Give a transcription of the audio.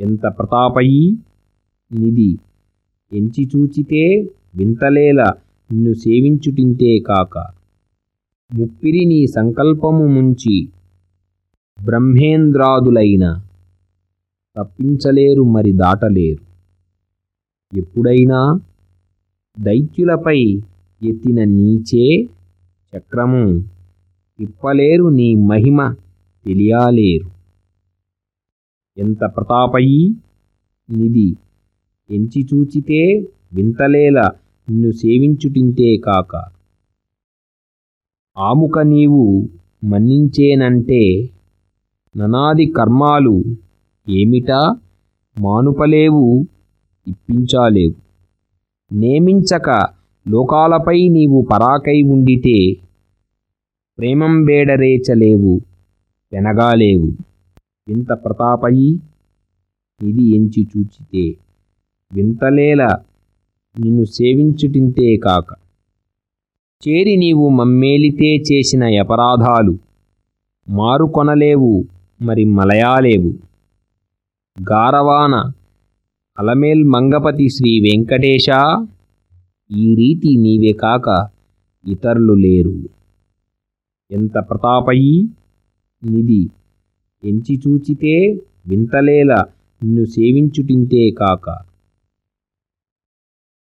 ఎంత ప్రతాపయీ నిధి. ఎంచి చూచితే వింతలేల నిన్ను సేవించుటింతే కాక. ముప్పిరి నీ సంకల్పము ముంచి బ్రహ్మేంద్రాదులైన తప్పించలేరు మరి దాటలేరు. ఎప్పుడైనా దైత్యులపై ఎత్తిన నీచే చక్రము తిప్పలేరు నీ మహిమ తెలియాలేరు. ఎంత ప్రతాపయీ నిధి. ఎంచి చూచితే వింతలేల నిన్ను సేవించుటింతే కాక. ఆముక నీవు మన్నించేనంటే ననాది కర్మాలు ఏమిటా మానుపలేవు ఇప్పించాలేవు. నేమించక లోకాలపై నీవు పరాకై ఉండితే ప్రేమంబేడరేచలేవు వెనగాలేవు వింత ప్రతాపయీ ఇది ఎంచి చూచితే వింతలేల నిన్ను సేవించుటింతే కాక. చేరి నీవు మమ్మేలితే చేసిన అపరాధాలు మారుకొనలేవు మరి మలయాలేవు. గారవాన అలమేల్ మంగపతి శ్రీ వెంకటేశ ఈ రీతి నీవే కాక ఇతరులు లేరు. ఎంత ప్రతాపయీ నిధి ఎంచి చూచితే వింతలేల నిన్ను సేవించుటింతే కాక.